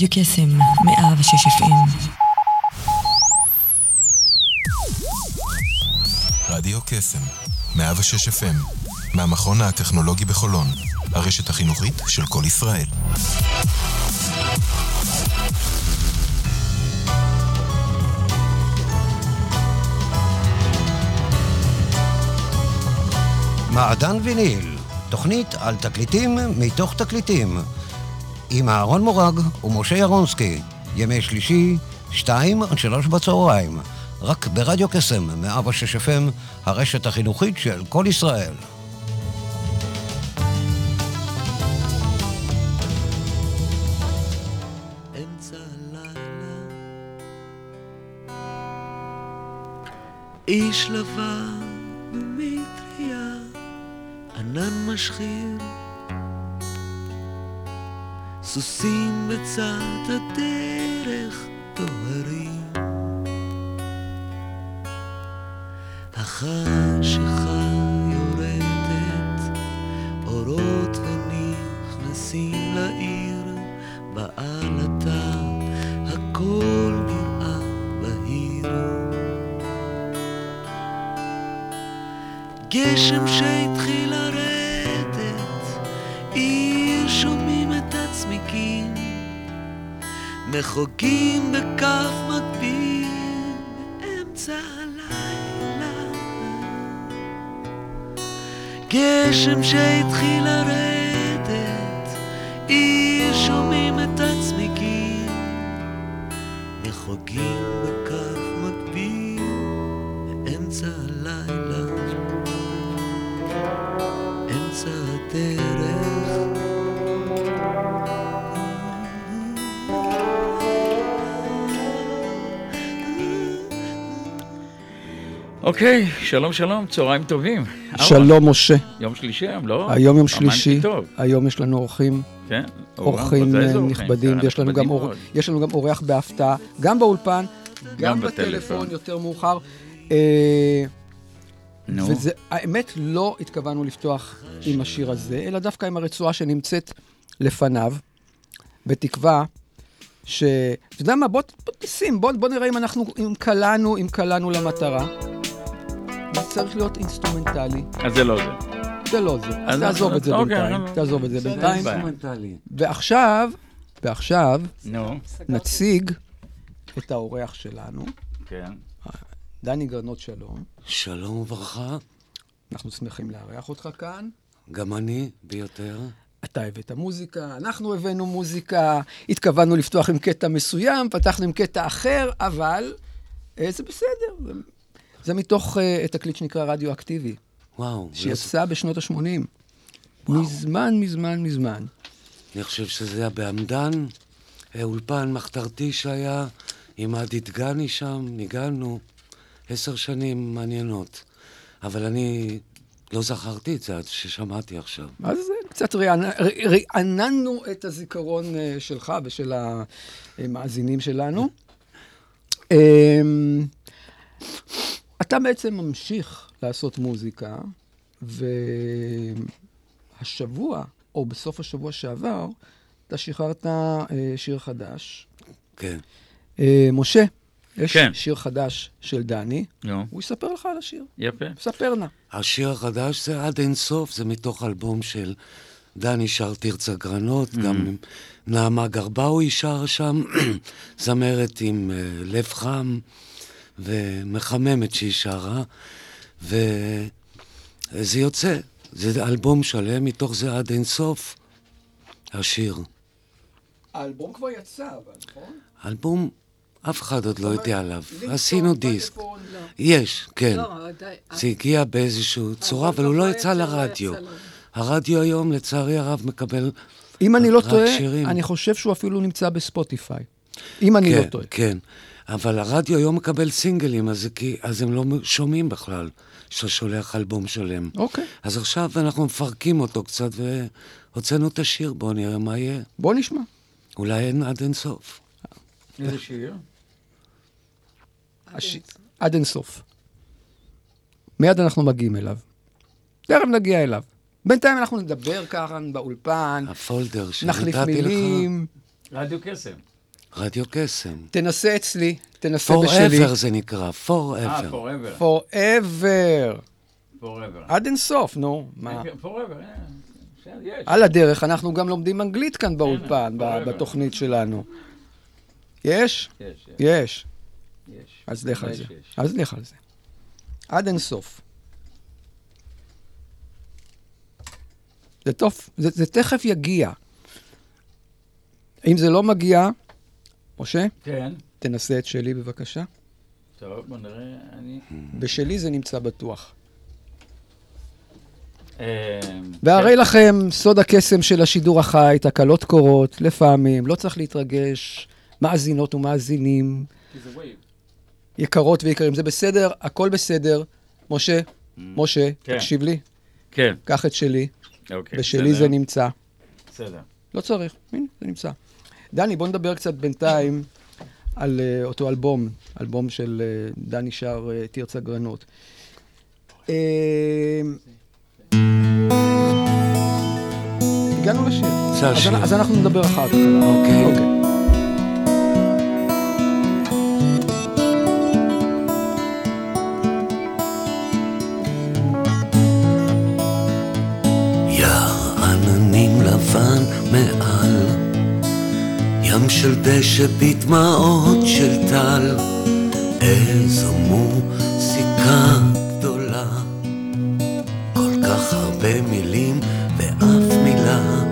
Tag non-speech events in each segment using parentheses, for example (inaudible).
רדיו קסם, 106 FM. רדיו קסם, 106 FM, מהמכון הטכנולוגי בחולון, הרשת החינוכית של כל ישראל. מעדן ויניל, תוכנית על תקליטים מתוך תקליטים. עם אהרון מורג ומשה ירונסקי, ימי שלישי, שתיים עד שלוש בצהריים. רק ברדיו קסם, 106 FM, הרשת החינוכית של כל ישראל. איש לבן במטריה, ענן משחיר סוסים בצד הדרך טוהרים החשיכה יורדת, אורות ונכנסים לעיר, בעלתה הכל נראה בהיר. גשם שהתחיל מחוגים בכף מקביל באמצע הלילה. גשם שהתחיל לרדת, עיר שומעים את הצמיגים, מחוגים בכף אוקיי, שלום שלום, צהריים טובים. שלום, משה. יום שלישי היום, לא? היום יום שלישי, טוב, היום יש לנו אורחים, כן. אורחים אה, אורחים? נכבדים, כן, יש לנו גם אור-. יש לנו גם אורח בהפתעה, גם באולפן, גם בטלפון. בטלפון יותר מאוחר. אה, נו, וזה, האמת, לא התכוונו לפתוח עם השיר הזה, אלא דווקא עם הרצועה שנמצאת לפניו, בתקווה ש... אתה יודע מה, בוא בוא בוא, בוא נראה אם אנחנו, אם קלענו, אם קלענו למטרה. זה צריך להיות אינסטרומנטלי, אז זה לא זה. זה לא זה. אז תעזוב את זה אוקיי, בינתיים, תעזוב את זה בינתיים. ועכשיו, ועכשיו נציג את האורח שלנו, כן. דני גרנות שלום. שלום וברכה, אנחנו שמחים לארח אותך כאן. גם אני ביותר. אתה הבאת מוזיקה, אנחנו הבאנו מוזיקה, התכוונו לפתוח עם קטע מסוים, פתחנו עם קטע אחר, אבל אה, זה בסדר. זה, מתוך אה, תקליט שנקרא רדיו-אקטיבי, וואו, שיצא בשנות ה-80. מזמן, מזמן, מזמן. אני חושב שזה היה בעמדן, אה, אולפן מחתרתי שהיה, עם עדי דגני שם, ניגענו. עשר שנים מעניינות. אבל אני לא זכרתי את זה עד ששמעתי עכשיו. אז קצת רעננו את הזיכרון אה, שלך ושל המאזינים שלנו. אתה בעצם ממשיך לעשות מוזיקה, והשבוע, או בסוף השבוע שעבר, אתה שחררת אה, שיר חדש. כן. אה, משה, יש כן. שיר חדש של דני, נו, הוא יספר לך על השיר. יפה. ספר נא. השיר החדש זה עד אינסוף, זה מתוך אלבום של דני שר תרצה גרנות, גם עם נעמה גרבאוי שר שם, (clears throat) זמרת עם uh, לב חם ומחממת שהיא שרה, וזה יוצא, זה אלבום שלם, מתוך זה עד אינסוף, השיר. האלבום כבר יצא, אבל נכון? אלבום, אף אחד עוד לא יודע עליו, עשינו דיסק. לא. יש, כן. לא, די. זה הגיע באיזושהי צורה, אבל הוא לא יצא לרדיו. הרדיו היום, לצערי הרב, מקבל... אם אני לא טועה. אני חושב שהוא אפילו נמצא בספוטיפיי. אם אני לא כן, טועה. כן. אבל הרדיו היום מקבל סינגלים, אז, כי, אז הם לא שומעים בכלל שאתה שולח אלבום שלם. אוקיי. אז עכשיו אנחנו מפרקים אותו קצת, והוצאנו את השיר, בואו נראה מה יהיה. בוא נשמע. אולי אין עד אינסוף. איזה שיר? הש... עד אינסוף. מיד אנחנו מגיעים אליו. תכף נגיע אליו. בינתיים אנחנו נדבר כאן באולפן, הפולדר נחליף שנתתי לך. מילים. רדיו קסם. רדיו קסם. תנסה אצלי, תנסה בשלי. Forever זה נקרא, אה, Forever. forever. forever. forever. עד אינסוף, נו. מה? כן, (laughs) forever, אה, בסדר, יש. על הדרך, אנחנו גם לומדים אנגלית כאן באולפן, ב- forever. בתוכנית שלנו. יש? יש, יש, יש. יש. אז לך על זה. אז לך על זה. עד אינסוף. זה טוב, זה, זה תכף יגיע. אם זה לא מגיע, משה, כן. תנסה את שלי בבקשה. טוב, בוא נראה, אני... בשלי זה נמצא בטוח. אה, והרי לכם סוד הקסם של השידור החי, תקלות קורות, לפעמים, לא צריך להתרגש, מאזינות ומאזינים, כן. יקרות ויקרים, זה בסדר, הכל בסדר. משה, משה, כן. תקשיב לי, כן, קח את שלי, אוקיי. בשלי. זה נמצא. בסדר. לא צריך, הנה, זה נמצא. דני, בוא נדבר קצת בינתיים על uh, אותו אלבום, אלבום של uh, דני שר, uh, תרצה גרנות. Uh, הגענו לשיר. אז. אז אנחנו נדבר אחר כך. אוקיי. אוקיי. של דשא בדמעות של טל, איזו מוסיקה גדולה, כל כך הרבה מילים ואף מילה,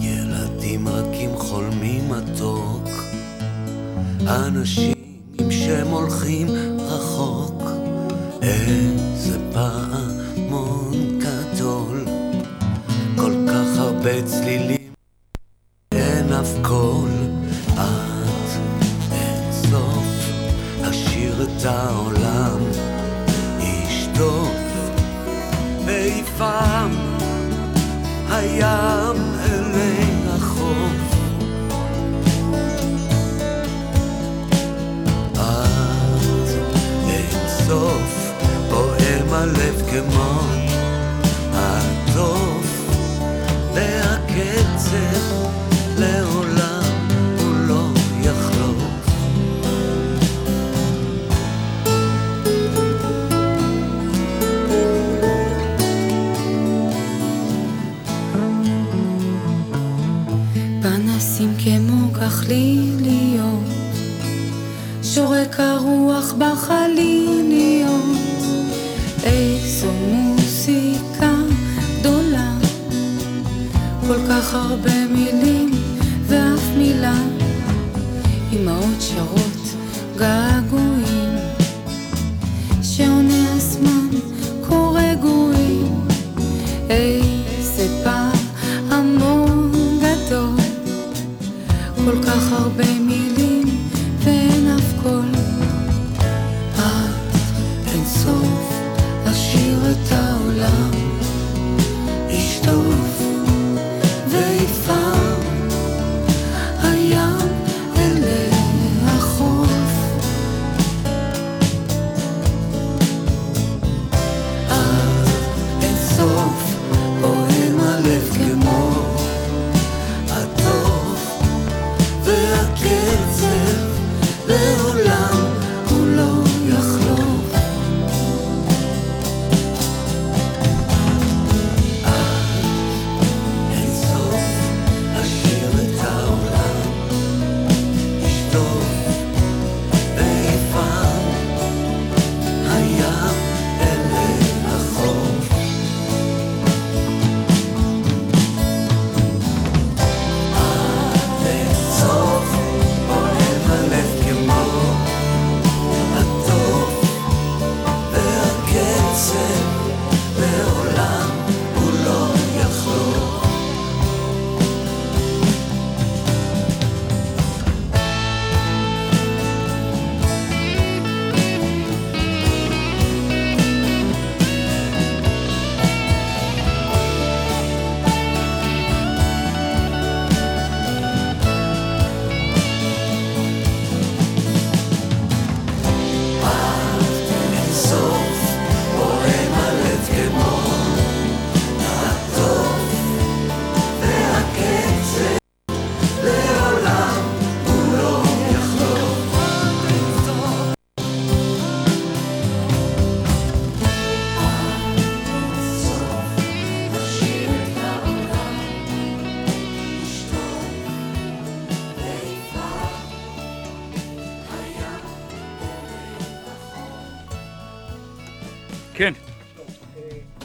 ילדים רכים חולמים מתוק, אנשים עם שם הולכים רחוק, איזה פעמון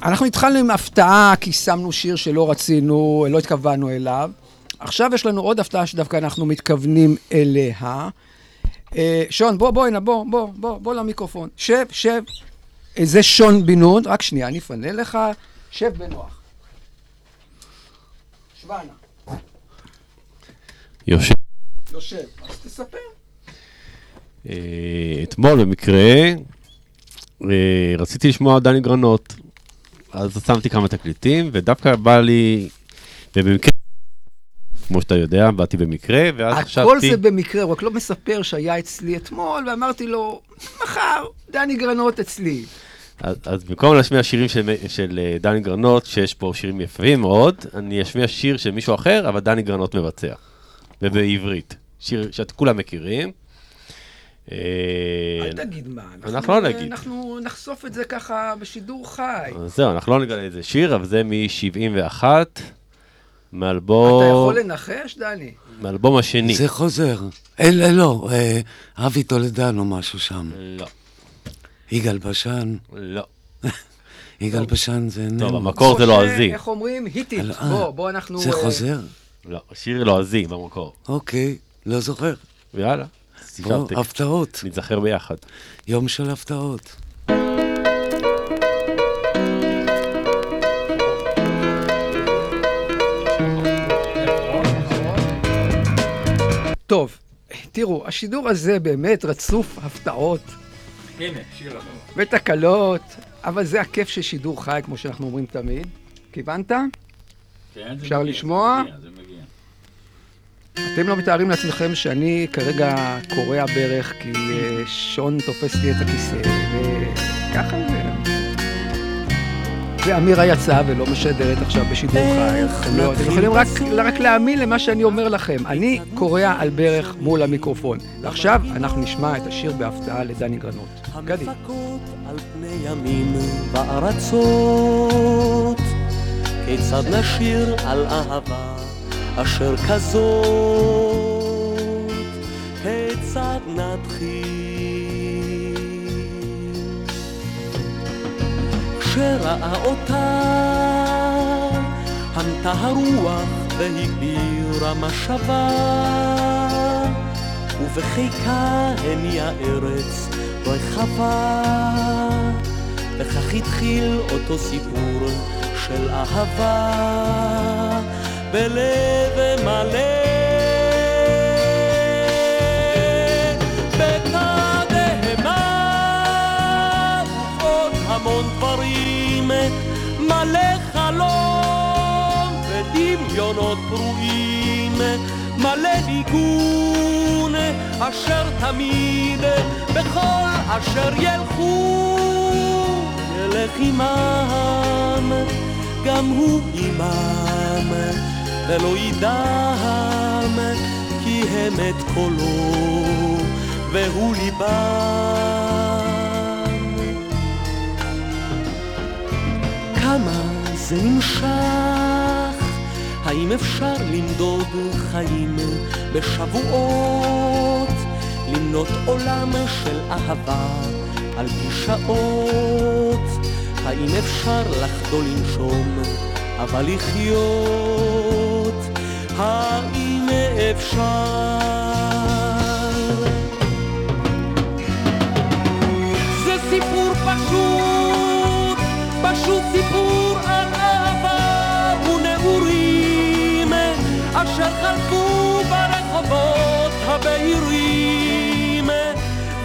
אנחנו התחלנו עם הפתעה, כי שמנו שיר שלא רצינו, לא התכוונו אליו. עכשיו יש לנו עוד הפתעה שדווקא אנחנו מתכוונים אליה. אה, שון, בוא, בוא, הנה, בוא, בוא, בוא, בוא למיקרופון. שב, שב. אה, זה שון בן נון, רק שנייה, אני אפנה לך. שב בנוח. שבנה. יושב. יושב. אז תספר. אה, אתמול במקרה רציתי לשמוע דני גרנות, אז שמתי כמה תקליטים, ודווקא בא לי, ובמקרה, כמו שאתה יודע, באתי במקרה, ואז חשבתי... הכל זה במקרה, הוא רק לא מספר שהיה אצלי אתמול, ואמרתי לו, מחר, דני גרנות אצלי. אז, אז במקום להשמיע שירים של, של אה, דני גרנות, שיש פה שירים יפים מאוד, אני אשמיע שיר של מישהו אחר, אבל דני גרנות מבצע. ובעברית. שיר שאתם כולם מכירים. אה, אל תגיד מה. אנחנו לא נגיד. אנחנו נחשוף את זה ככה בשידור חי. זהו, אנחנו לא נגלה איזה שיר, אבל זה מ-71, מאלבום... אתה יכול לנחש, דני? מאלבום השני. זה חוזר. אל, אל, לא, אה, אבי טולדן או משהו שם. לא, יגאל בשן. לא. (laughs) יגאל בשן זה איננו. טוב, המקור זה לועזי. איך אומרים? היטית. אה, בוא, בוא אנחנו... זה אה, חוזר? לא, השיר לועזי במקור. אוקיי, לא זוכר. ויאללה, תשארתי. הפתעות. נתזכר ביחד. יום של הפתעות. טוב, תראו, השידור הזה באמת רצוף הפתעות הנה, שיר הבא. ותקלות, אבל זה הכיף של שידור חי, כמו שאנחנו אומרים תמיד. כיוונת? כן, זה אפשר לשמוע? זה מגיע, זה מגיע. אתם לא מתארים לעצמכם שאני כרגע קורע ברך כי אה, שון תופס לי את הכיסא, וככה זה. ואמירה יצאה ולא משדרת עכשיו בשידור חי. אתם לא- אתם יכולים רק, רק להאמין למה שאני אומר לכם. אני קורע על ברך מול המיקרופון. ועכשיו אנחנו נשמע את השיר בהפתעה לדני גרנות. וארצות, כיצד נשיר על אהבה אשר כזאת, כיצד נתחיל? כשראה אותה, הנתה הרוח והגבירה משבה. ובחיקה הניעה ארץ רחבה, וכך התחיל אותו סיפור של אהבה בלב מלא. בתדהמה ובעוד המון דברים, מלא חלום ודמיונות פרועים, מלא ניגון אשר תמיד בכל אשר ילכו ילך עמם, גם הוא עמם, ולא ידם, כי הם את קולו, והוא ליבם. כמה זה נמשך? האם אפשר למדוד חיים בשבועות? למנות עולם של אהבה על פי שעות? האם אפשר לחדול לנשום, אבל לחיות? האם אפשר? זה סיפור פשוט, פשוט סיפור על אהבה ונעורים אשר חלפו ברחובות הבהירים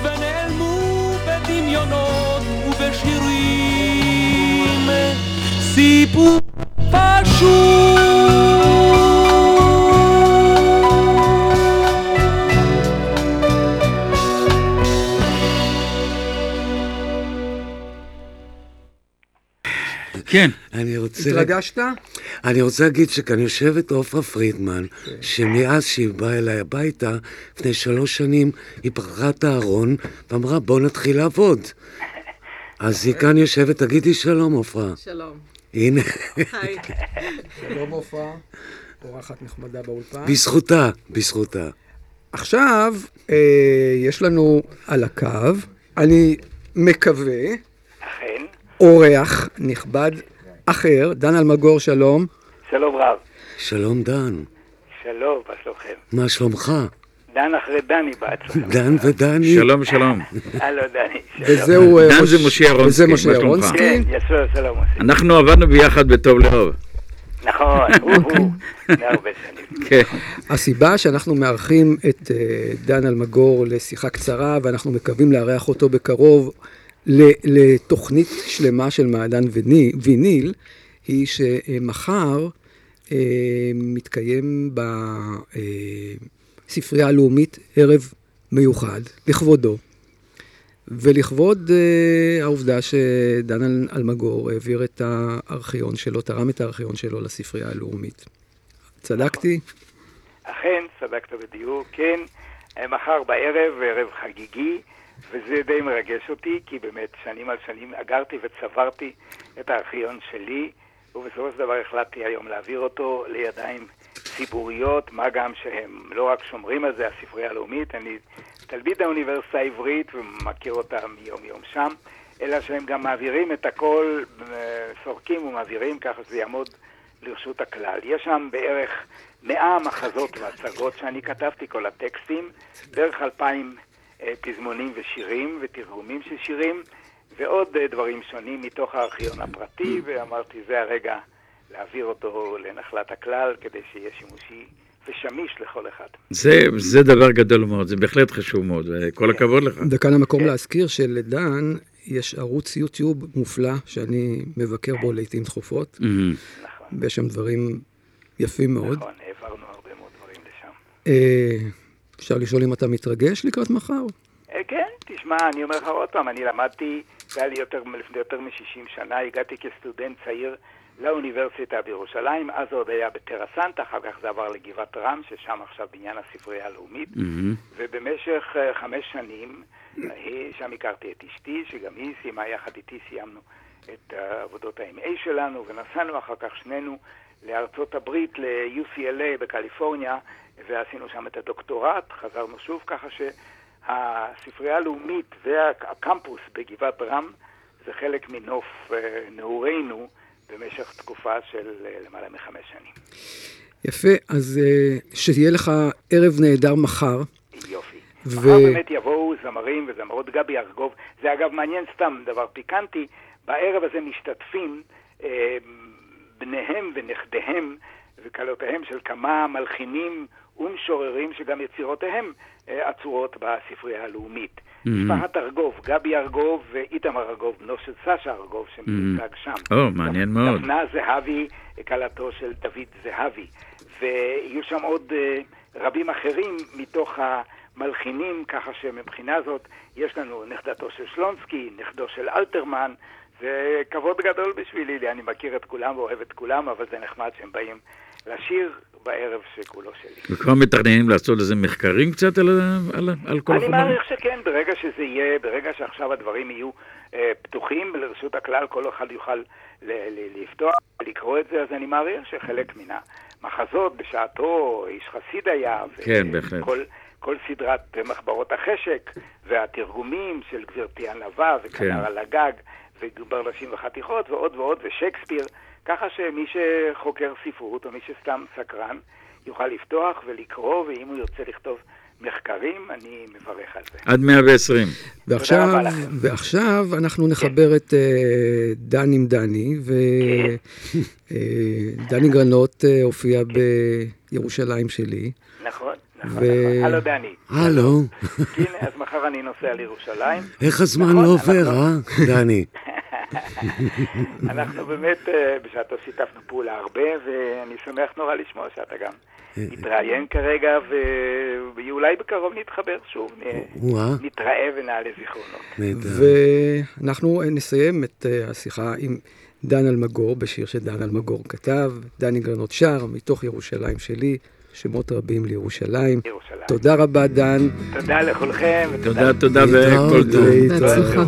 ונעלמו בדמיונות ובשירים סיפור אני רוצה... התרגשת? אני רוצה להגיד שכאן יושבת עופרה פרידמן, שמאז שהיא באה אליי הביתה, לפני שלוש שנים, היא פרחה את הארון ואמרה, בוא נתחיל לעבוד. אז היא כאן יושבת, תגידי שלום, עופרה. שלום. הנה, היי. שלום עופרה, אורחת נחמדה באולפן. בזכותה, בזכותה. עכשיו, אה, יש לנו על הקו, אני מקווה, אכן. אורח נכבד אחר, דן אלמגור, שלום. שלום רב. שלום דן, שלום, מה שלומכם? מה שלומך? דן אחרי דני בהצלחה. דן ודני? שלום, שלום. (laughs) הלו דני. וזהו... אה, דן זה משה ירונסקי, וזה משה? ירונסקי. כן, יפה, שלום עושים. אנחנו עבדנו ביחד בטוב לאהוב. נכון, הוא הוא. זה הרבה שנים. כן. הסיבה שאנחנו מארחים את אה, דן אלמגור לשיחה קצרה, ואנחנו מקווים לארח אותו בקרוב לתוכנית שלמה של מעדן ויניל, היא שמחר אה, מתקיים בספרייה הלאומית ערב מיוחד לכבודו. ולכבוד uh, העובדה שדן אל- אלמגור העביר את הארכיון שלו, תרם את הארכיון שלו לספרייה הלאומית. צדקתי? אכן, צדקת בדיוק, כן. אה, מחר בערב, ערב חגיגי, וזה די מרגש אותי, כי באמת שנים על שנים אגרתי וצברתי את הארכיון שלי, ובסופו של דבר החלטתי היום להעביר אותו לידיים ציבוריות, מה גם שהם לא רק שומרים על זה, הספרייה הלאומית, אני תלמיד האוניברסיטה העברית ומכיר אותה מיום יום שם, אלא שהם גם מעבירים את הכל, אה, סורקים ומעבירים ככה שזה יעמוד לרשות הכלל. יש שם בערך 100 מחזות והצגות שאני כתבתי, כל הטקסטים, בערך 2,000 אה, פזמונים ושירים ותרגומים של שירים, ועוד אה, דברים שונים מתוך הארכיון הפרטי, ואמרתי, זה הרגע להעביר אותו לנחלת הכלל, כדי שיהיה שימושי ושמיש לכל אחד. זה, זה דבר גדול מאוד, זה בהחלט חשוב מאוד, וכל הכבוד לך. וכאן המקום להזכיר שלדן יש ערוץ יוטיוב מופלא שאני מבקר בו לעיתים תכופות, מהמם. ויש שם דברים יפים מאוד. נכון, העברנו הרבה מאוד דברים לשם. אפשר לשאול אם אתה מתרגש לקראת מחר? אה, כן, תשמע, אני אומר לך עוד פעם, אני למדתי, זה היה לי יותר, לפני יותר מ-60 שנה, הגעתי כסטודנט צעיר לאוניברסיטה בירושלים, אז זה עוד היה בטרה סנטה, אחר כך זה עבר לגבעת רם, ששם עכשיו בניין הספרייה הלאומית, מהמם. ובמשך אה, חמש שנים, אה, שם הכרתי את אשתי, שגם היא סיימה יחד איתי, סיימנו את אה, עבודות ה-MA שלנו, ונסענו אחר כך שנינו לארצות הברית, ל-UCLA בקליפורניה, ועשינו שם את הדוקטורט, חזרנו שוב, ככה שהספרייה הלאומית והקמפוס בגבעת רם זה חלק מנוף אה, נעורינו במשך תקופה של אה, למעלה מחמש שנים. יפה, אז אה, שיהיה לך ערב נהדר מחר. יופי. ו- מחר באמת יבואו זמרים וזמרות גבי ארגוב. זה אגב מעניין סתם, דבר פיקנטי, בערב הזה משתתפים אה, בניהם ונכדיהם וכלותיהם של כמה מלחינים ומשוררים שגם יצירותיהם אה, עצורות בספרייה הלאומית. Mhm. משפחת ארגוב, גבי ארגוב ואיתמר ארגוב, בנו של סשה ארגוב שמיוצג שם. או, מעניין מאוד. דפנה זהבי, כלתו של דוד זהבי. ויהיו שם עוד אה, רבים אחרים מתוך המלחינים, ככה שמבחינה זאת יש לנו נכדתו של שלונסקי, נכדו של אלתרמן. זה כבוד גדול בשבילי, אני מכיר את כולם ואוהב את כולם, אבל זה נחמד שהם באים לשיר בערב שכולו שלי. וכבר מתכננים לעשות איזה מחקרים קצת על, על, על כל אני החומרים? מעריך שכן, ברגע שזה יהיה, ברגע שעכשיו הדברים יהיו אה, פתוחים לרשות הכלל, כל אחד יוכל ל- ל- לפתוח, לקרוא את זה, אז אני מעריך שחלק מן המחזות בשעתו, איש חסיד היה, כן, בהחלט. כל, כל סדרת מחברות החשק, והתרגומים של גברתי ענווה, וכנר כן. על הגג, וגבר נשים וחתיכות, ועוד ועוד, ושייקספיר, ככה שמי שחוקר ספרות, או מי שסתם סקרן, יוכל לפתוח ולקרוא, ואם הוא ירצה לכתוב מחקרים, אני מברך על זה. עד 120. ועכשיו. ועכשיו אנחנו נחבר את אה, דן עם דני, ודני גרנות אה, הופיע בירושלים שלי. נכון, נכון, ו- נכון. הלו דני. הלו, הנה, אז מחר אני נוסע לירושלים. איך הזמן נכון, לא עובר, אנחנו- אה, דני? (laughs) (laughs) אנחנו באמת אה, בשעתו שיתפנו פעולה הרבה, ואני שמח נורא לשמוע שאתה גם מתראיין כרגע, ואולי בקרוב נתחבר שוב, נתראה ונעלה זיכרונות. ואנחנו אה, נסיים את אה, השיחה עם דן אלמגור, בשיר שדן אלמגור כתב, דני גרנות שר, מתוך ירושלים שלי, שמות רבים לירושלים. ירושלים. תודה רבה, דן. תודה לכולכם. תודה, תודה וכל טוב. בהצלחה.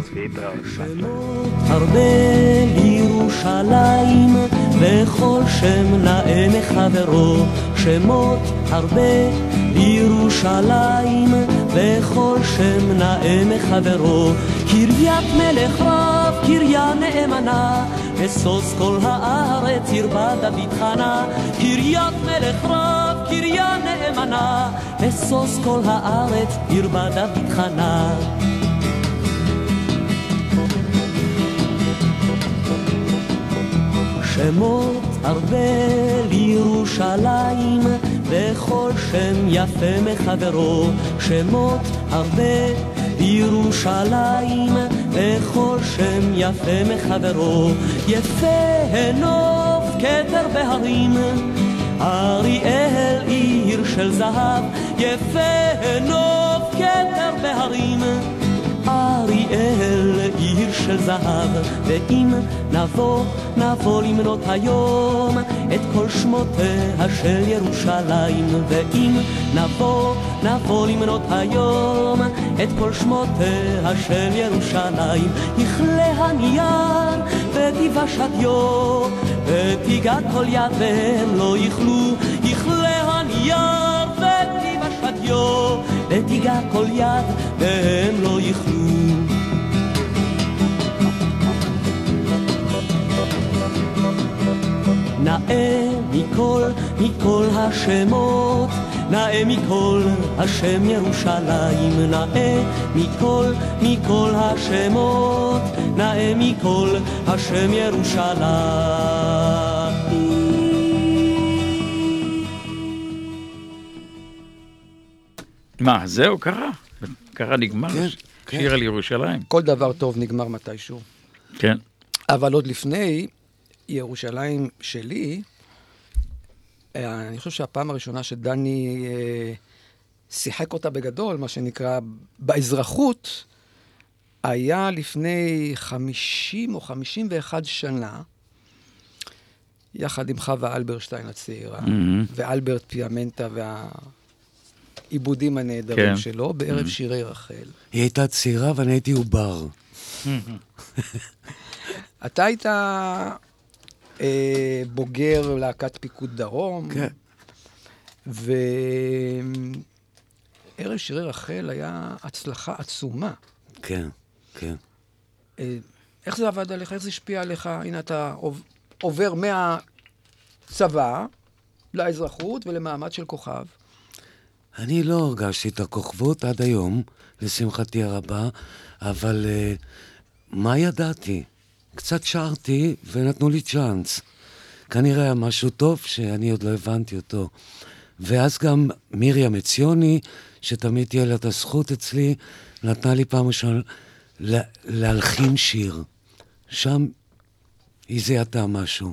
לירושלים, וכל שם נאה מחברו. שמות הרבה לירושלים, וכל שם נאה מחברו. קריית מלך רב, קריה נאמנה, משוש כל הארץ ירבה דוד חנה, קריית מלך רב, קריה נאמנה, משוש כל הארץ ירבה דוד חנה. שמות הרבה לירושלים, וכל שם יפה מחברו, שמות הרבה לירושלים, וכל שם יפה מחברו, יפה הנוף כתר בהרים, אריאל עיר של זהב, יפה הנוף כתר בהרים. אריאל עיר של זהב, ואם נבוא, נבוא למנות היום את כל שמותיה של ירושלים, ואם נבוא, נבוא למנות היום את כל שמותיה של ירושלים, יכלה הנייר ותיבש הדיו, ותיגע כל יד והם לא יכלו, יכלה הנייר ותיבש הדיו, ותיגע כל יד והם לא יכלו. נאה מכל, מכל השמות, נאה מכל השם ירושלים, נאה מכל, מכל השמות, נאה מכל השם ירושלים. מה, זהו, קרה? קרה, נגמר? כן, שיר על ירושלים. כל דבר טוב נגמר מתישהו. כן. אבל עוד לפני ירושלים שלי, אה, אני חושב שהפעם הראשונה שדני אה, שיחק אותה בגדול, מה שנקרא, באזרחות, היה לפני 50 או 51 שנה, יחד עם חווה אלברשטיין הצעירה, מהמם. ואלברט פיאמנטה והעיבודים הנהדרים כן. שלו, בערב Mhm. שירי רחל. היא הייתה צעירה ואני הייתי עובר. (laughs) אתה היית אה, בוגר להקת פיקוד דרום. כן. וערב שירי רחל היה הצלחה עצומה. כן, כן. אה, איך זה עבד עליך? איך זה השפיע עליך? הנה, אתה עוב- עובר מהצבא לאזרחות ולמעמד של כוכב. אני לא הרגשתי את הכוכבות עד היום, לשמחתי הרבה, אבל uh, מה ידעתי? קצת שרתי ונתנו לי צ'אנס. כנראה היה משהו טוב שאני עוד לא הבנתי אותו. ואז גם מרים עציוני, שתמיד תהיה לה את הזכות אצלי, נתנה לי פעם ראשונה לה- להלחין שיר. שם היא זיהתה משהו,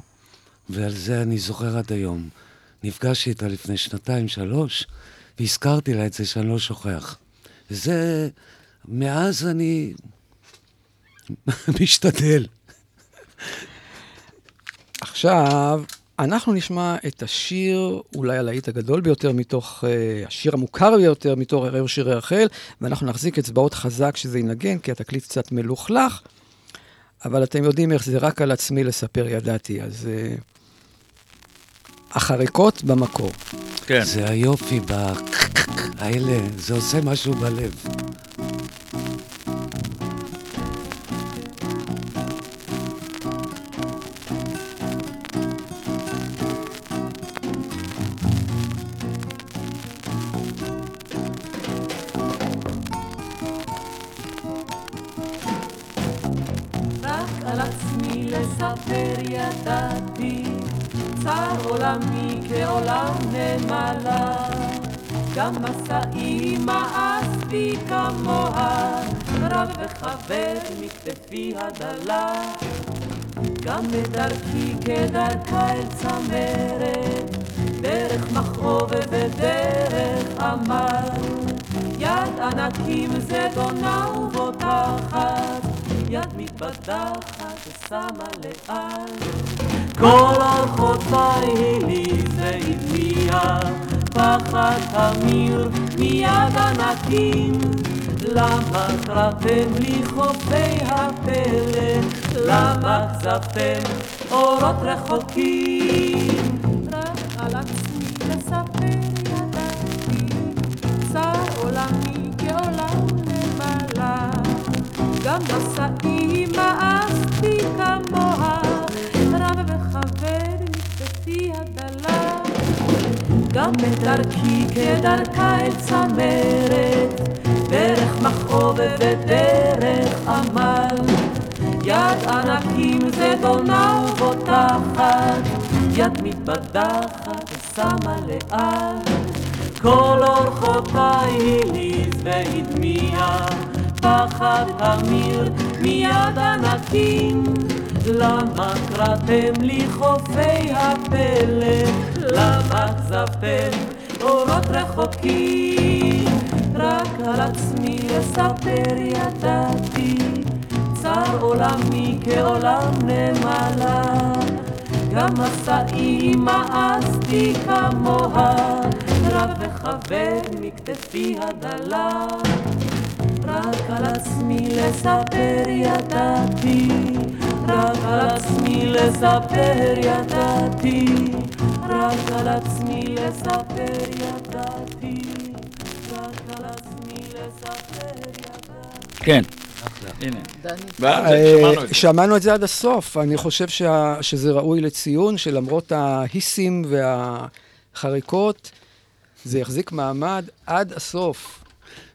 ועל זה אני זוכר עד היום. נפגשתי איתה לפני שנתיים, שלוש, והזכרתי לה את זה שאני לא שוכח. וזה, מאז אני (laughs) משתדל. עכשיו, אנחנו נשמע את השיר, אולי הלהיט הגדול ביותר מתוך, uh, השיר המוכר ביותר מתוך ערב שירי רחל, ואנחנו נחזיק אצבעות חזק שזה ינגן, כי התקליט קצת מלוכלך, אבל אתם יודעים איך זה רק על עצמי לספר ידעתי, אז uh, החריקות במקור. כן. זה היופי ב... (clears throat) האלה, זה עושה משהו בלב. לספר ידעתי, צר עולמי כעולם נמלה. גם משאי מאסתי כמוה, רב וחבר מכתפי הדלה. גם בדרכי כדרכה אל צמרת, דרך מכאוב ודרך עמל. יד ענקים זדונה ובוטחת, יד מתבדחת ושמה לאל. כל אורחותיי לי זה הביע, פחד תמיר מיד ענקים. למה קראתם לי חופי הפלא? למה כזבתם אורות רחוקים? רק על עצמי לספר ידעתי, צר עולמי כעולם למעלה. גם בשאים מאסתי גם בדרכי כדרכה אל צמרת, דרך מכאוב ודרך עמל. יד ענקים זדונה ובוטחת, יד מתבדחת ושמה לאל. כל אורחותיי הליז והדמיע, פחד תמיר מיד ענקים. למה קראתם לי חופי הפלא? למה עזבתם אורות רחוקים? רק על עצמי לספר ידעתי, צר עולמי כעולם נמלה. גם מסעי מאסתי כמוה, רב וכבד מכתפי הדלה. רק על עצמי לספר ידעתי, רק על עצמי לספר ידעתי, רק על עצמי לספר ידעתי, רק על עצמי לספר ידעתי. כן. הנה. אה, שמענו את זה. עד הסוף. אני חושב שזה ראוי לציון, שלמרות ההיסים והחריקות, זה יחזיק מעמד עד הסוף.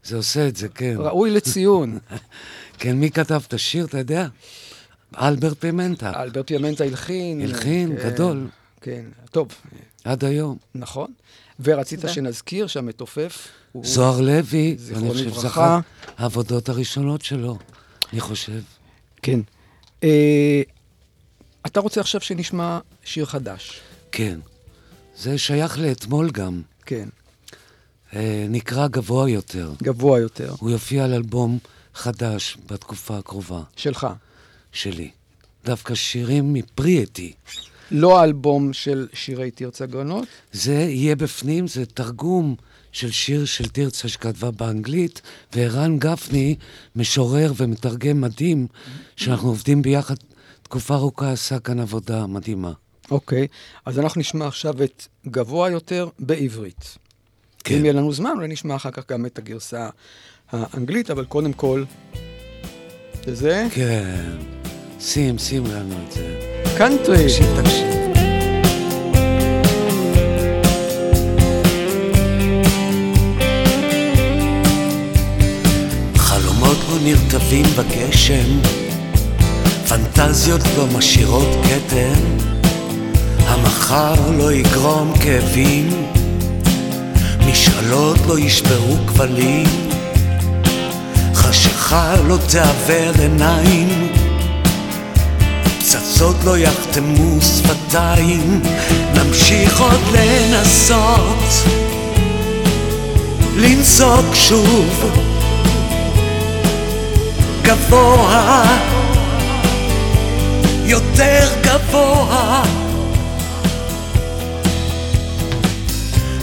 זה עושה את זה, כן. ראוי לציון. (laughs) כן, מי כתב את השיר, אתה יודע? אלברט פימנטה. אלברט פימנטה הלחין. הלחין, כן, גדול. כן, טוב, עד היום. נכון. ורצית. שנזכיר שהמתופף הוא... זוהר לוי, אני חושב. אחת העבודות הראשונות שלו, אני חושב. כן. אה, אתה רוצה עכשיו שנשמע שיר חדש. כן. זה שייך לאתמול גם. כן. אה, נקרא גבוה יותר. גבוה יותר. הוא יופיע על אלבום חדש בתקופה הקרובה. שלך. שלי. דווקא שירים מפרי עטי. לא האלבום של שירי תרצה גרנות? זה יהיה בפנים, זה תרגום של שיר של תרצה שכתבה באנגלית, וערן גפני, משורר ומתרגם מדהים, שאנחנו עובדים ביחד תקופה ארוכה, עשה כאן עבודה מדהימה. אוקיי, אז אנחנו נשמע עכשיו את גבוה יותר בעברית. כן. אם יהיה לנו זמן, אולי נשמע אחר כך גם את הגרסה האנגלית, אבל קודם כל, זה כן. שים, שים לנו את זה. קאנטרי. תקשיב, תקשיב. חלומות נרטבים בגשם, פנטזיות לא משאירות כתם, המחר לא יגרום כאבים, משאלות לא ישברו כבלים, חשיכה לא תעוור עיניים, פצצות לא יחתמו שפתיים, נמשיך עוד לנסות, לנסוק שוב, גבוה, יותר גבוה.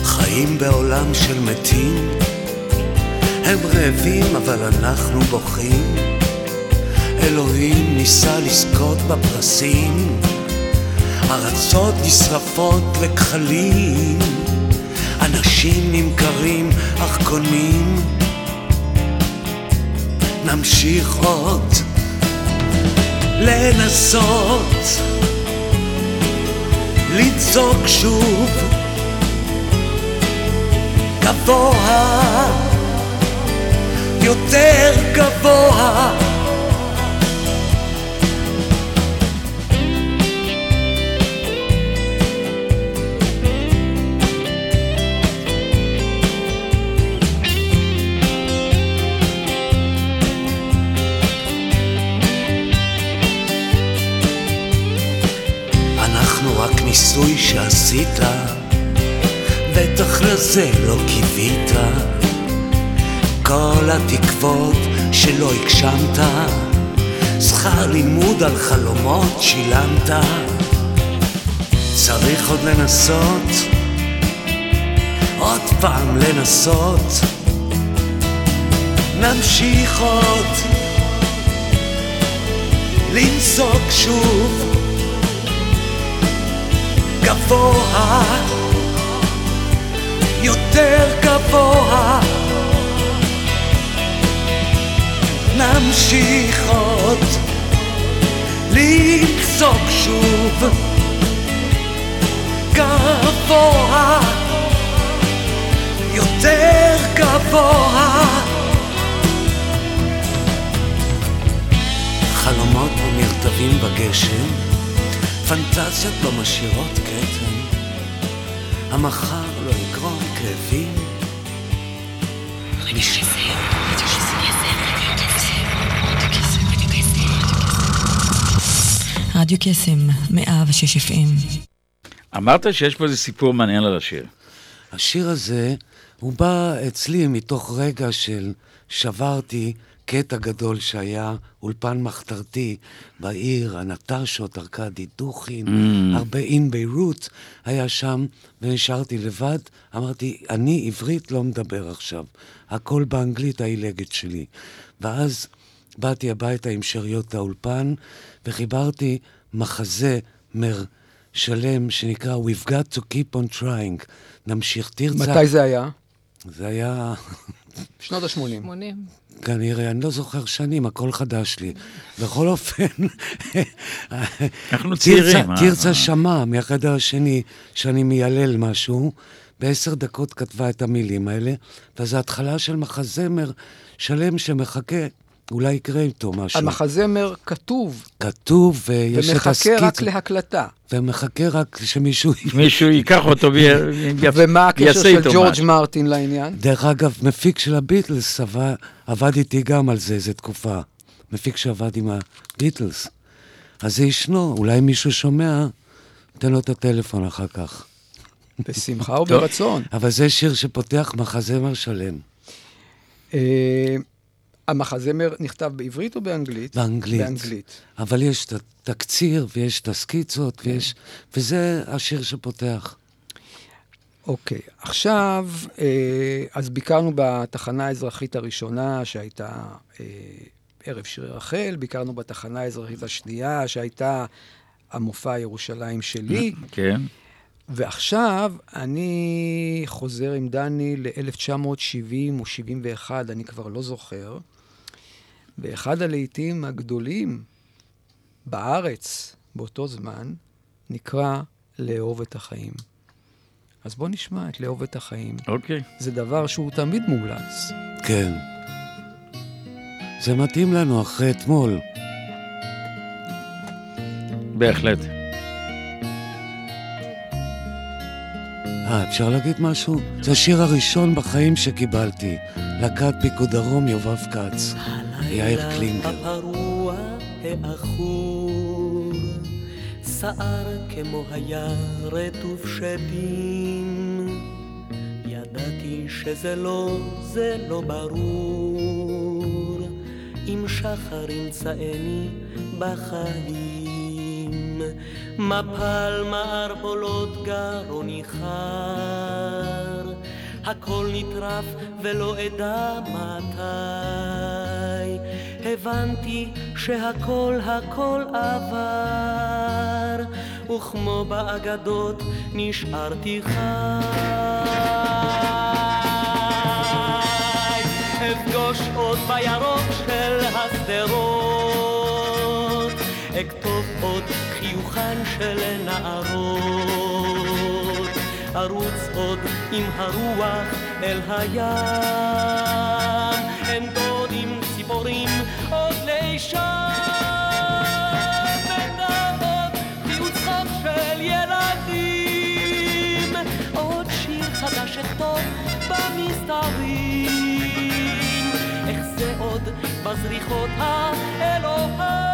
חיים בעולם של מתים, הם רעבים אבל אנחנו בוכים. אלוהים ניסה לזכות בפרסים, ארצות נשרפות לכחלים, אנשים נמכרים אך קונים. נמשיך עוד לנסות לצעוק שוב. גבוה יותר גבוה לזה לא קיווית. כל התקוות שלא הגשמת, שכר לימוד על חלומות שילמת. צריך עוד לנסות, עוד פעם לנסות. נמשיך עוד, לנסוק שוב. גבוה, יותר גבוה. נמשיך עוד לצעוק שוב גבוה, גבוה. חלומות במרטבים בגשם, פנטזיות לא משאירות כתם, המחר רדיו קסם, 106 FM. אמרת שיש פה איזה סיפור מעניין על השיר. השיר הזה, הוא בא אצלי מתוך רגע של שברתי קטע גדול שהיה אולפן מחתרתי בעיר, הנטשות, ארכדי דוכין, Mm. הרבה אין ביירות היה שם, ונשארתי לבד. אמרתי, אני עברית לא מדבר עכשיו, הכל באנגלית העילגת שלי. ואז באתי הביתה עם שאריות האולפן, וחיברתי מחזה מר שלם שנקרא We've got to keep on trying. נמשיך תרצה. מתי זה היה? זה היה... (laughs) שנות ה-80. 80. כנראה, אני לא זוכר שנים, הכל חדש לי. בכל אופן, (laughs) אנחנו צעירים, אה? תרצה שמע מהחדר השני שאני מיילל משהו, בעשר דקות כתבה את המילים האלה, וזו התחלה של מחזמר שלם שמחכה, אולי יקרה איתו משהו. המחזמר כתוב, כתוב, ויש את ומחכה הסקיצה. רק להקלטה. ומחכה רק שמישהו... (laughs) מישהו ייקח אותו ויה- ומה הקשר של ג'ורג'. מרטין לעניין? דרך אגב, מפיק של הביטלס עבד, עבד איתי גם על זה איזה תקופה. מפיק שעבד עם הביטלס. אז זה ישנו, אולי מישהו שומע, תן לו את הטלפון אחר כך. בשמחה וברצון. אבל זה שיר שפותח מחזמר שלם. המחזמר נכתב בעברית או באנגלית? באנגלית. באנגלית. אבל יש את התקציר, ויש את הסקיצות, ויש... וזה השיר שפותח. אוקיי, עכשיו, אה, אז ביקרנו בתחנה האזרחית הראשונה, שהייתה אה, ערב שירי רחל, ביקרנו בתחנה האזרחית השנייה, שהייתה המופע ירושלים שלי, (clears throat) כן. ועכשיו אני חוזר עם דני ל-1970 או 71, אני כבר לא זוכר, ואחד הלהיטים הגדולים בארץ באותו זמן נקרא לאהוב את החיים. אז בוא נשמע את לאהוב את החיים. אוקיי. זה דבר שהוא תמיד מומלץ. כן. זה מתאים לנו אחרי אתמול. בהחלט. אה, אפשר להגיד משהו? זה השיר הראשון בחיים שקיבלתי. להקת פיקוד דרום, יובב כץ. יאיר קלינגר. שער כמו היה רטוב שדים. ידעתי שזה לא, זה לא ברור, אם שחר ימצאני בחיים. מפל מערבולות גרוני חר, הכל נטרף ולא אדע מתי. הבנתי שהכל הכל עבר, וכמו באגדות נשארתי חי. אפגוש עוד בירוק של השדרות, אכתוב עוד חיוכן של נערות, ארוץ עוד עם הרוח אל הים, ונעוד חיוץ חם של ילדים, עוד שיר חדש אכתוב במסתרים, איך זה עוד בזריחות האלוהי,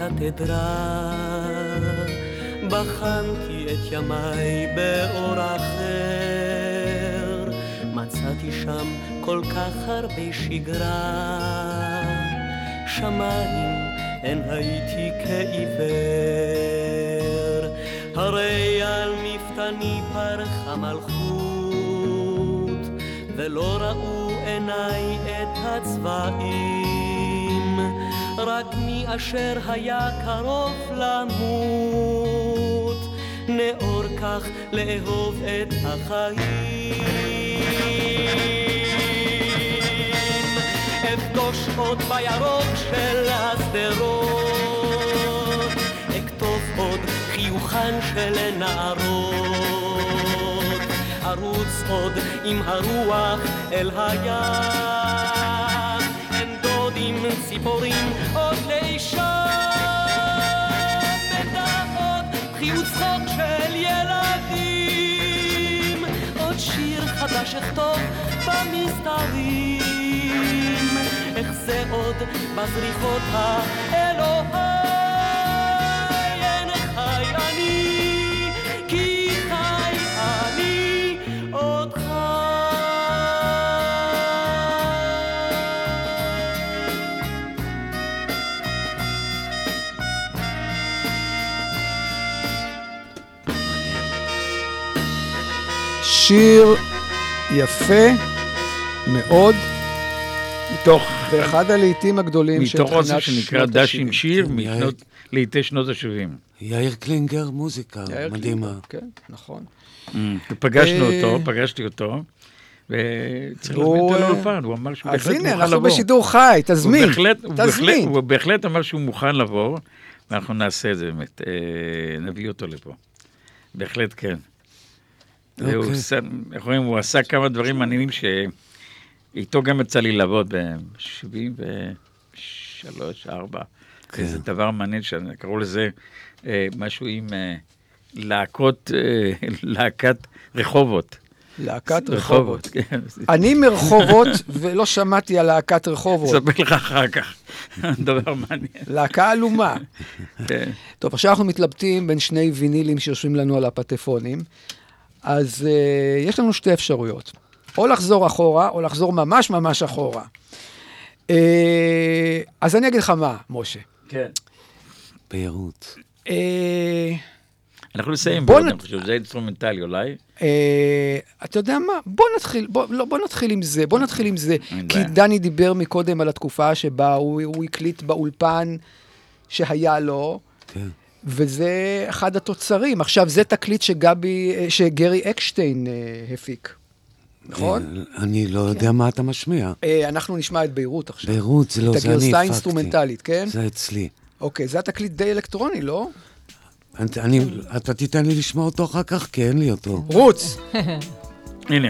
הקתדרה, בחנתי את ימיי באור אחר, מצאתי שם כל כך הרבה שגרה, שמיים אין הייתי כעיוור, הרי על מפתח אני פרחה מלכות, ולא ראו עיניי את הצבעים, רק מי אשר היה קרוב למות, נאור כך לאהוב את החיים. אפגוש עוד בירוק של השדרות, אכתוב עוד חיוכן של נערות, ארוץ עוד עם הרוח אל הים, ציפורים עוד לישון, ודע עוד חיוך צחוק של ילדים, עוד שיר חדש אכתוב במסתרים, איך זה עוד בזריחות האלוהי, שיר יפה מאוד, מתוך... ואחד הלעיתים הגדולים של מתוך אוסף שנקרא שנות דש עם שיר. משנות- לעיתי שנות ה-70. יאיר קלינגר, מוזיקה יאיר מדהימה. קלינגר, כן, נכון. פגשנו אה, אותו, פגשתי אותו, וצריך להזמין אותו אה, לאולפן, הוא אמר שהוא אז בהחלט הנה, מוכן אנחנו לבוא. בשידור חי, תזמין, הוא בהחלט, הוא בהחלט, תזמין. הוא בהחלט אמר שהוא מוכן לבוא, ואנחנו נעשה את זה באמת, אה, נביא אותו לפה. בהחלט כן. והוא אוקיי. עשה- איך אומרים, הוא עשה כמה דברים מעניינים שאיתו גם יצא לי לעבוד ב-73, 4. כן. זה דבר מעניין, שקראו לזה אה, משהו עם אה, להקות, אה, (laughs) להקת רחובות. להקת רחובות. כן. (laughs) אני מרחובות ולא שמעתי על להקת רחובות. אספר לך אחר כך, (laughs) דבר מעניין. להקה עלומה. כן. טוב, עכשיו אנחנו מתלבטים בין שני וינילים שיושבים לנו על הפטפונים, אז אה, יש לנו שתי אפשרויות. או לחזור אחורה, או לחזור ממש ממש אחורה. אה, אז אני אגיד לך מה, משה. כן. ביירות. אה, אנחנו נסיים בוא בעוד, נת- חושב, זה אינסטרומנטלי אולי. אה, אתה יודע מה? בוא נתחיל, בוא, לא, בוא נתחיל עם זה, בוא נתחיל עם זה. כי בעיה. דני דיבר מקודם על התקופה שבה הוא, הוא הקליט באולפן שהיה לו. כן. וזה אחד התוצרים. עכשיו, זה תקליט שגבי, אה, שגרי אקשטיין אה, הפיק, נכון? אה, אני לא יודע מה אתה משמיע. אה, אנחנו נשמע את ביירות עכשיו. ביירות, זה לא, את זה אני הפקתי. הגרסה האינסטרומנטלית, כן? זה אצלי. אוקיי, זה התקליט די אלקטרוני, לא? אני- אני, אתה תיתן לי לשמוע אותו אחר כך? כי אין לי אותו. רוץ! (laughs) הנה.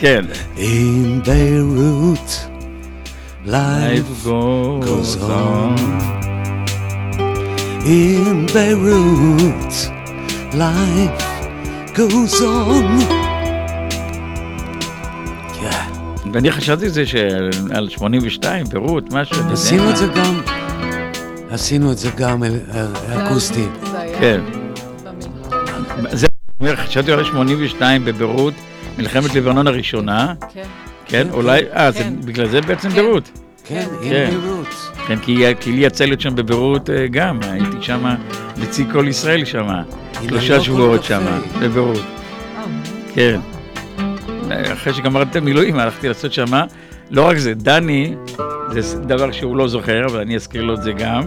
כן. In Beirut, life goes on. In Beirut, life goes on. ואני חשבתי זה שעל 82, פירוט, משהו. עשינו. את זה גם, עשינו את זה גם אקוסטי. כן. זה, חשבתי על 82 בביירות, מלחמת לבנון הראשונה. כן. כן, אולי, אה, זה- כן. בגלל זה בעצם כן. ביירות. כן, in כן. Beirut. כן, כי כי לי יצא להיות שם בביירות אה, גם, הייתי שם נציג כל ישראל שם, שלושה לא שבועות כל שם. בביירות. אה, כן. אחרי שגמרתי את המילואים הלכתי לעשות שם, לא רק זה, דני, זה דבר שהוא לא זוכר, אבל אני אזכיר לו את זה גם.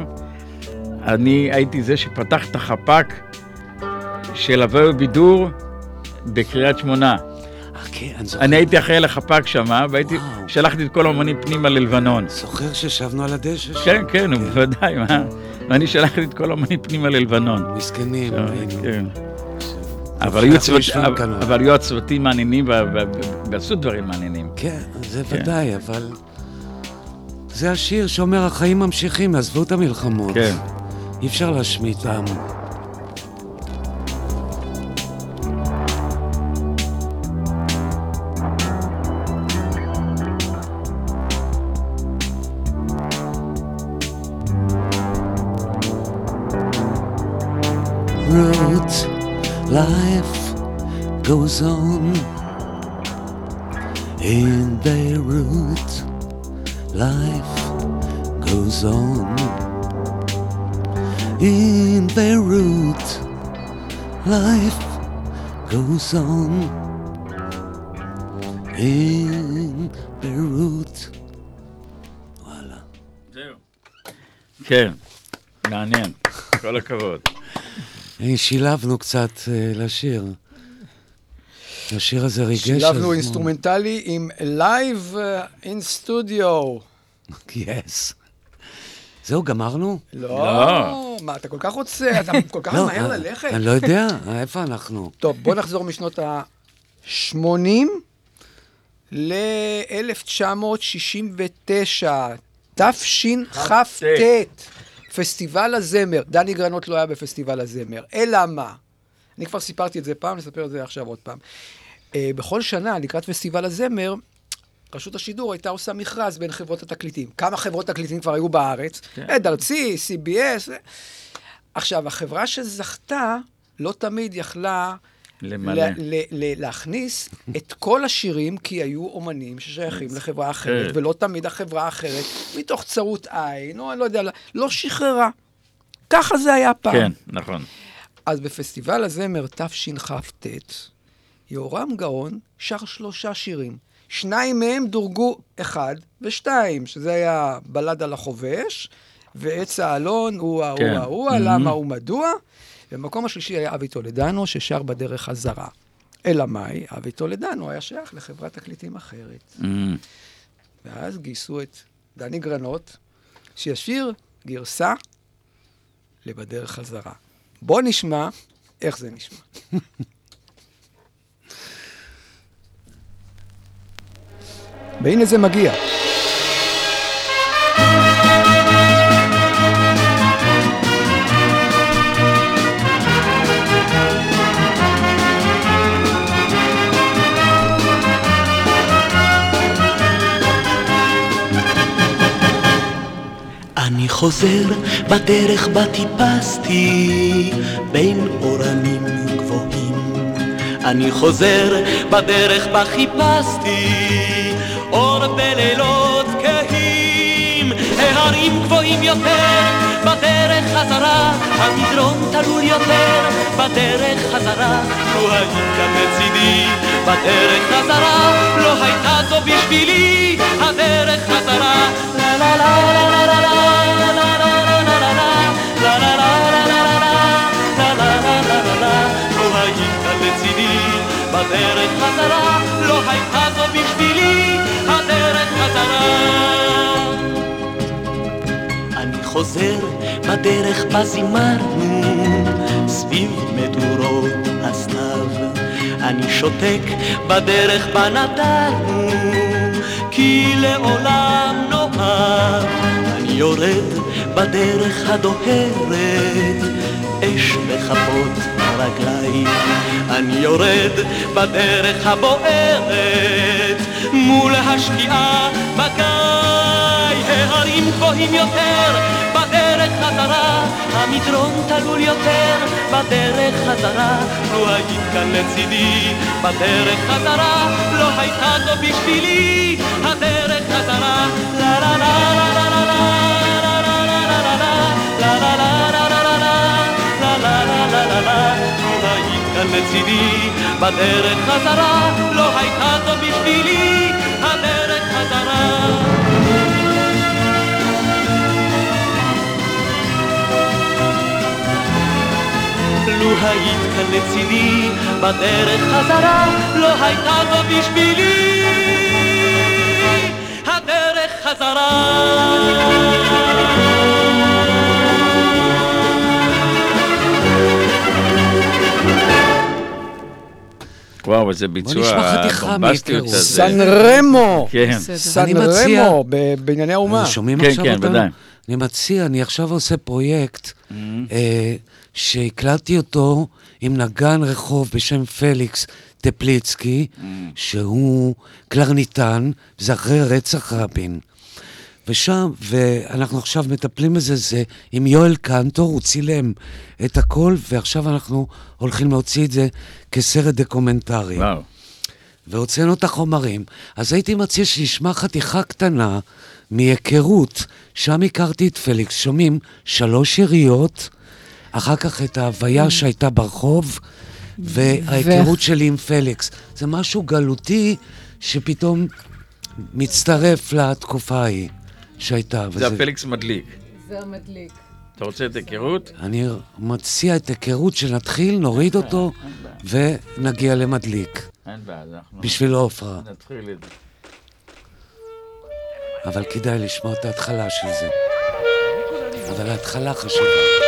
אני הייתי זה שפתח את החפ"ק של הווה בבידור בקריית שמונה. אה, כן, אני זוכר. אני הייתי אחראי על החפ"ק שם, והייתי, וואו. שלחתי את כל האומנים פנימה ללבנון. זוכר שישבנו על הדשא? שם? כן, כן, הוא בוודאי, מה? ואני שלחתי את כל האומנים פנימה ללבנון. מסכנים, אה, היינו. כן. אבל היו הצוותים מעניינים ועשו דברים מעניינים. כן, זה כן. ודאי, אבל... זה השיר שאומר, החיים ממשיכים, עזבו את המלחמות. כן. אי אפשר להשמיט עם. On in Beirut. וואלה. כן, מעניין, כל הכבוד. היי, שילבנו קצת אה, לשיר. השיר הזה ריגש. שילבנו. אינסטרומנטלי עם Live in Studio. (laughs) יס. זהו, גמרנו? לא, מה, אתה כל כך רוצה, אתה כל כך לא, ממהר אה, ללכת? אני לא יודע, איפה אנחנו? טוב, בוא נחזור משנות ה-80 ל-1969, תשכ"ט, פסטיבל הזמר. דני גרנות לא היה בפסטיבל הזמר, אלא מה? אני כבר סיפרתי את זה פעם, נספר את זה עכשיו עוד פעם. אה, בכל שנה, לקראת פסטיבל הזמר, רשות השידור הייתה עושה מכרז בין חברות התקליטים. כמה חברות תקליטים כבר היו בארץ? עד ארצי, CBS. עכשיו, החברה שזכתה לא תמיד יכלה למלא. ל- ל- ל- להכניס את כל השירים, כי היו אומנים ששייכים לחברה אחרת, כן. ולא תמיד החברה האחרת, מתוך צרות עין, או אני לא יודע, לא שחררה. ככה זה היה פעם. כן, נכון. אז בפסטיבל הזמר תשכ"ט, יהורם גאון שר שלושה שירים. שניים מהם דורגו אחד ושתיים, שזה היה בלד על החובש, ועץ האלון, הוא ההוא כן. ההוא, Mhm. למה ומדוע. במקום השלישי היה אבי טולדנו, ששר בדרך חזרה. אלא מאי, אבי טולדנו היה שייך לחברת תקליטים אחרת. Mm. ואז גייסו את דני גרנות, שישיר גרסה לבדרך חזרה. בוא נשמע איך זה נשמע. (laughs) והנה זה מגיע. אני חוזר בדרך בה טיפסתי בין אורנים גבוהים. אני חוזר בדרך בה חיפשתי אור בלילות כהים. ההרים גבוהים יותר בדרך חזרה, המדרון תלול יותר בדרך חזרה. לו היית כאן לצידי בדרך חזרה, לא הייתה זו בשבילי הדרך חזרה. לה לה לה לה לה לה בדרך חזרה, לא הייתה זו בשבילי חזרה. אני חוזר בדרך בה זימרנו סביב מדורות הסתיו. אני שותק בדרך בה נדרנו, כי לעולם נאהב. אני יורד בדרך הדוהרת, אש בכפות הרגליים. אני יורד בדרך הבוערת מול השקיעה בגיא. ההרים גבוהים יותר בדרך חזרה, המדרון תלול יותר בדרך חזרה. לו היית כאן לצידי בדרך חזרה, לא הייתה זו בשבילי הדרך חזרה. לה לה לה לה לא, לא, לא. la la כאן לצידי, בדרך חזרה, לא הייתה זו בשבילי, הדרך חזרה. לו היית כאן לצידי בדרך חזרה, לא הייתה זו בשבילי הדרך חזרה. וואו, איזה ביצוע, הבומבסטיות. הזה. סן רמו! כן. סן רמו, בענייני האומה. שומעים כן, עכשיו כן, אותנו? ודאי. אני מציע, אני עכשיו עושה פרויקט Mm-hmm. אה, שהקלטתי אותו עם נגן רחוב בשם פליקס טפליצקי, Mm. שהוא קלרינטן, זה אחרי רצח רבין. ושם, ואנחנו עכשיו מטפלים בזה, זה עם יואל קנטור, הוא צילם את הכל, ועכשיו אנחנו הולכים להוציא את זה כסרט דוקומנטרי. וואו. והוצאנו את החומרים. אז הייתי מציע שנשמע חתיכה קטנה מהיכרות, שם הכרתי את פליקס. שומעים שלוש יריות, אחר כך את ההוויה שהייתה ברחוב, וההיכרות שלי עם פליקס. זה משהו גלותי שפתאום מצטרף לתקופה ההיא שהייתה. זה הפליקס מדליק. זה המדליק. אתה רוצה את היכרות? אני מציע את היכרות שנתחיל, נוריד אותו, ונגיע למדליק. אין בעיה, אנחנו... בשביל עופרה. נתחיל את זה. אבל כדאי לשמוע את ההתחלה של זה. אבל ההתחלה חשובה.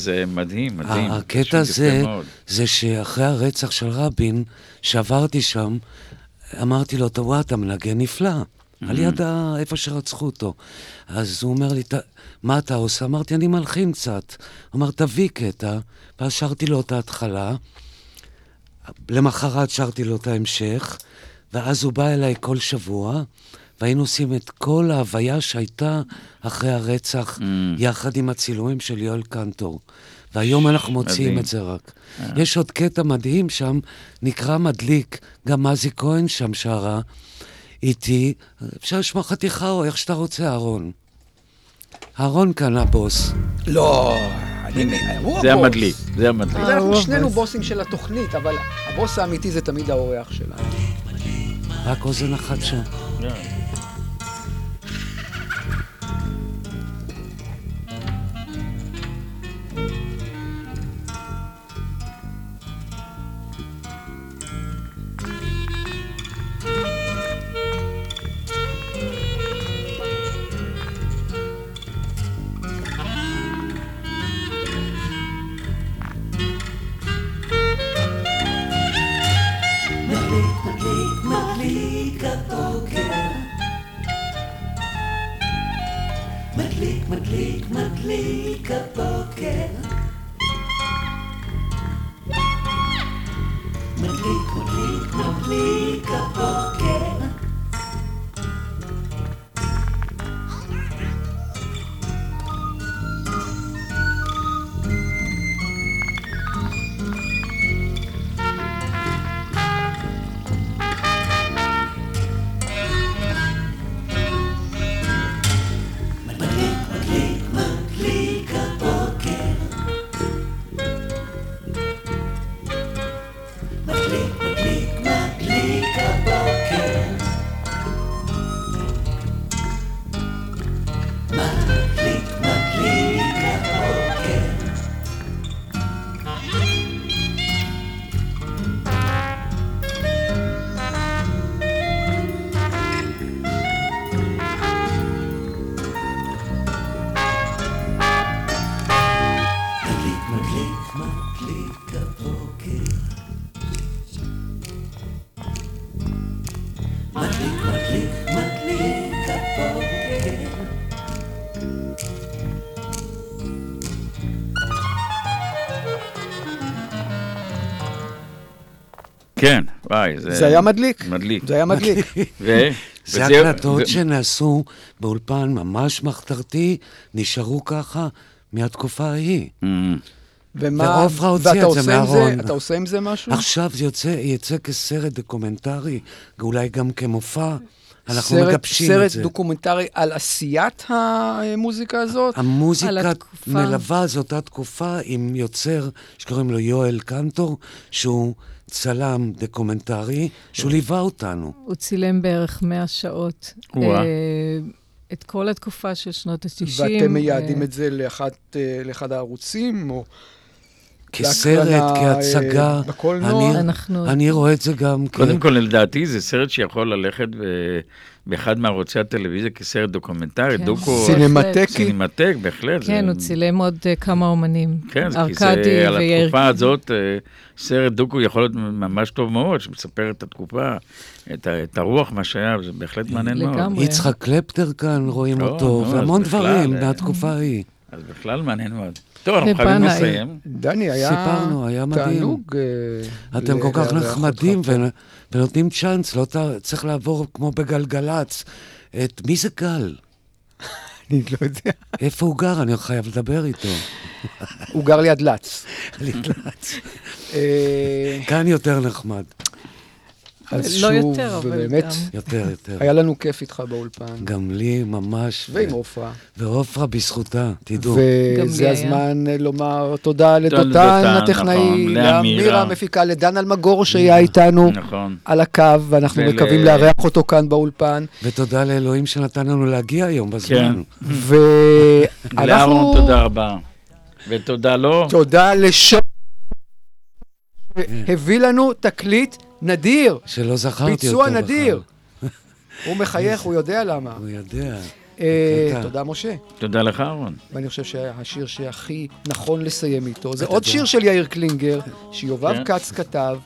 זה מדהים, מדהים. הקטע הזה. זה שאחרי הרצח של רבין, שעברתי שם, אמרתי לו, אתה וואה, אתה מנגן נפלא. על יד. איפה שרצחו אותו. אז הוא אומר לי, "ת- מה אתה עושה? אמרתי, אני מלחין קצת. אמר, תביא קטע, ואז שרתי לו את ההתחלה. למחרת שרתי לו את ההמשך, ואז הוא בא אליי כל שבוע, והיינו עושים את כל ההוויה שהייתה אחרי הרצח, Mm. יחד עם הצילומים של יואל קנטור. והיום אנחנו מוציאים מדהים. את זה רק. אה. יש עוד קטע מדהים שם, נקרא מדליק, גם מזי כהן שם שרה איתי. אפשר לשמוע חתיכה או איך שאתה רוצה, אהרון. אהרון כאן הבוס. לא, אני... הוא זה. המדליק, זה המדליק. זה אנחנו שנינו בוסים של התוכנית, אבל הבוס האמיתי זה תמיד האורח שלנו. רק אוזן אחת שם. מדליק, מדליק הבוקר. מדליק, מדליק, מדליק הבוקר. כן, וואי, זה... זה היה מדליק. מדליק. זה היה מדליק. (laughs) ו... זה וזה- הקלטות ו- שנעשו באולפן ממש מחתרתי, נשארו ככה מהתקופה ההיא. Mm. ומה, ועופרה הוציאה ואתה את זה מהארון. אתה עושה עם זה משהו? עכשיו זה יוצא, יצא כסרט דוקומנטרי, ואולי גם כמופע. אנחנו סרט- מגבשים סרט את זה. דוקומנטרי על עשיית המוזיקה הזאת? המוזיקה? מלווה זו אותה תקופה עם יוצר שקוראים לו יואל קנטור, שהוא צלם דוקומנטרי, שהוא ליווה אותנו. הוא צילם בערך 100 שעות. אה, את כל התקופה של שנות ה-90. ואתם מייעדים את זה לאחת, אה, לאחד הערוצים, או... כסרט, אה, כהצגה. בקולנוע? אני, אני רואה את זה גם כ... קודם כל, לדעתי זה סרט שיכול ללכת ב... באחד מערוצי הטלוויזיה כסרט דוקומנטרי, כן. דוקו... סינמטקי. סינמטק, בהחלט. כן, זה... הוא צילם עוד אה, כמה אומנים. כן, כי זה על ויאיר... התקופה הזאת, אה, סרט דוקו יכול להיות ממש טוב מאוד, שמספר את התקופה, את, ה... את הרוח, מה שהיה, זה בהחלט מעניין מאוד. לגמרי. יצחק קלפטר כאן, רואים לא, אותו, נו, והמון אז בכלל, דברים אה, מהתקופה ההיא. אז בכלל מעניין מאוד. טוב, אנחנו חייבים. לסיים. דני, היה סיפרנו, היה מדהים. תענוג, אתם כל כך נחמדים ונותנים צ'אנס, לא צריך לעבור כמו בגלגלצ. את מי זה גל? אני לא יודע. איפה הוא גר? אני חייב לדבר איתו. הוא גר ליד לץ. ליד לץ. אה, כאן יותר נחמד. אז לא שוב, יותר, אבל באמת, גם. יותר, יותר. היה לנו כיף איתך באולפן. גם לי ממש. ועם ו- עופרה. ועופרה בזכותה, תדעו. וזה הזמן אה, לומר תודה לדותן לדותן, הטכנאי, נכון, לאמירה. המפיקה, לדן אלמגור שהיה איתנו נכון. על הקו, ואנחנו ול- מקווים לארח אותו כאן באולפן. ותודה לאלוהים שנתן לנו להגיע היום בזמן. ואנחנו... (laughs) לאהרון, תודה רבה. ותודה לו. תודה לשו... הביא לנו תקליט נדיר. שלא זכרתי אותו ביצוע. נדיר. (laughs) הוא מחייך, הוא יודע למה. הוא יודע. אה, תודה. משה. תודה לך, אהרון. ואני חושב שהשיר שהכי נכון לסיים איתו, זה עוד. שיר של יאיר קלינגר, שיובב כן. כץ כתב,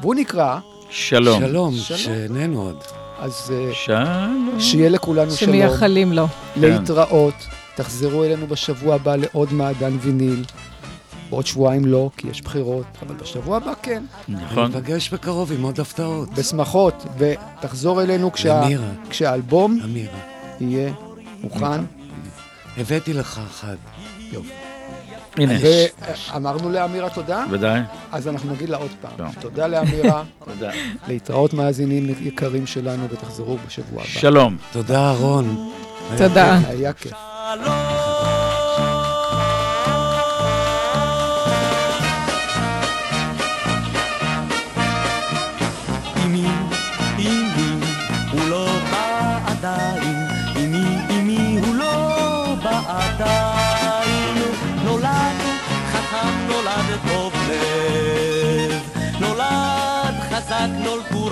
והוא נקרא... שלום. שלום, שאיננו עוד. אז אה. שיהיה לכולנו שלום. שמייחלים לו. להתראות. תחזרו אלינו בשבוע הבא לעוד מעדן ויניל. בעוד שבועיים לא, כי יש בחירות, אבל בשבוע הבא כן. נכון. ניפגש בקרוב עם עוד הפתעות. בשמחות, ותחזור אלינו כשה... אמירה. כשהאלבום אמירה. יהיה מוכן. הבאתי לך אחד. יופי. הנה. ואמרנו לאמירה תודה? ודאי. אז אנחנו נגיד לה עוד פעם. טוב. תודה לאמירה. (laughs) תודה. להתראות מאזינים יקרים שלנו, ותחזרו בשבוע הבא. שלום. תודה, אהרון. תודה. היה כיף.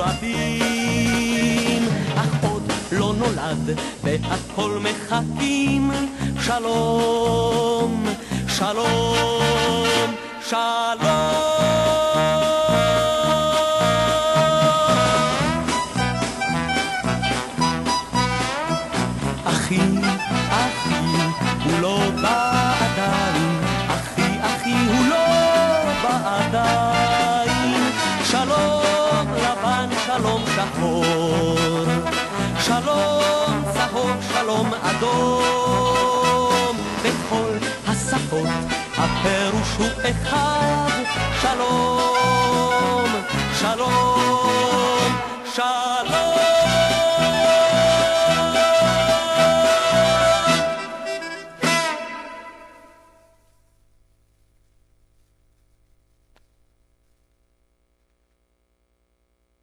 רבים, אך עוד לא נולד, והכל מחכים. שלום, שלום, שלום. צהור. שלום צהוב, שלום אדום. בכל השפות הפירוש הוא אחד. שלום, שלום, שלום.